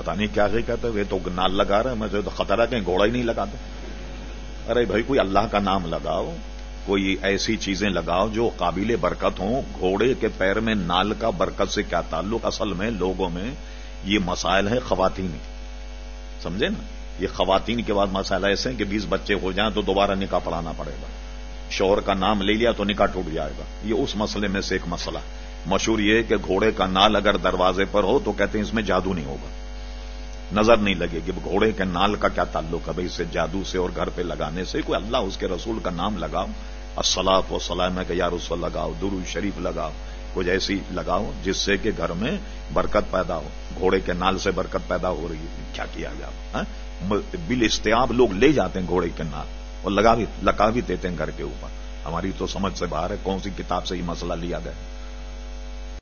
پتا نہیں کیا کہتے وہ تو نال لگا رہے ہیں مجھے تو خطرہ کہیں گھوڑا ہی نہیں لگاتے۔ ارے بھائی، کوئی اللہ کا نام لگاؤ، کوئی ایسی چیزیں لگاؤ جو قابل برکت ہوں۔ گھوڑے کے پیر میں نال کا برکت سے کیا تعلق؟ اصل میں لوگوں میں یہ مسائل ہے خواتین۔ سمجھے نا؟ یہ خواتین کے بعد مسائل ایسے ہیں کہ بیس بچے ہو جائیں تو دوبارہ نکاح پڑھانا پڑے گا۔ شوہر کا نام لے لیا تو نکاح ٹوٹ جائے گا۔ یہ اس مسئلے میں سے ایک مسئلہ۔ مشہور یہ کہ گھوڑے کا نال اگر دروازے پر ہو تو کہتے ہیں اس میں جادو نہیں ہوگا۔ نظر نہیں لگے گی گھوڑے کے نال کا کیا تعلق ہے؟ بھائی اسے جادو سے اور گھر پہ لگانے سے کوئی اللہ اس کے رسول کا نام لگاؤ؟ السلاط و سلام ہے کہ یار اس لگاؤ، درو شریف لگاؤ، کچھ ایسی لگاؤ جس سے کہ گھر میں برکت پیدا ہو۔ گھوڑے کے نال سے برکت پیدا ہو رہی ہے۔ کیا کیا گیا؟ ہاں؟ بل استیاب لوگ لے جاتے ہیں گھوڑے کے نال اور لگا بھی لگا بھی دیتے ہیں گھر کے اوپر۔ ہماری تو سمجھ سے باہر ہے کون سی کتاب سے یہ مسئلہ لیا گیا۔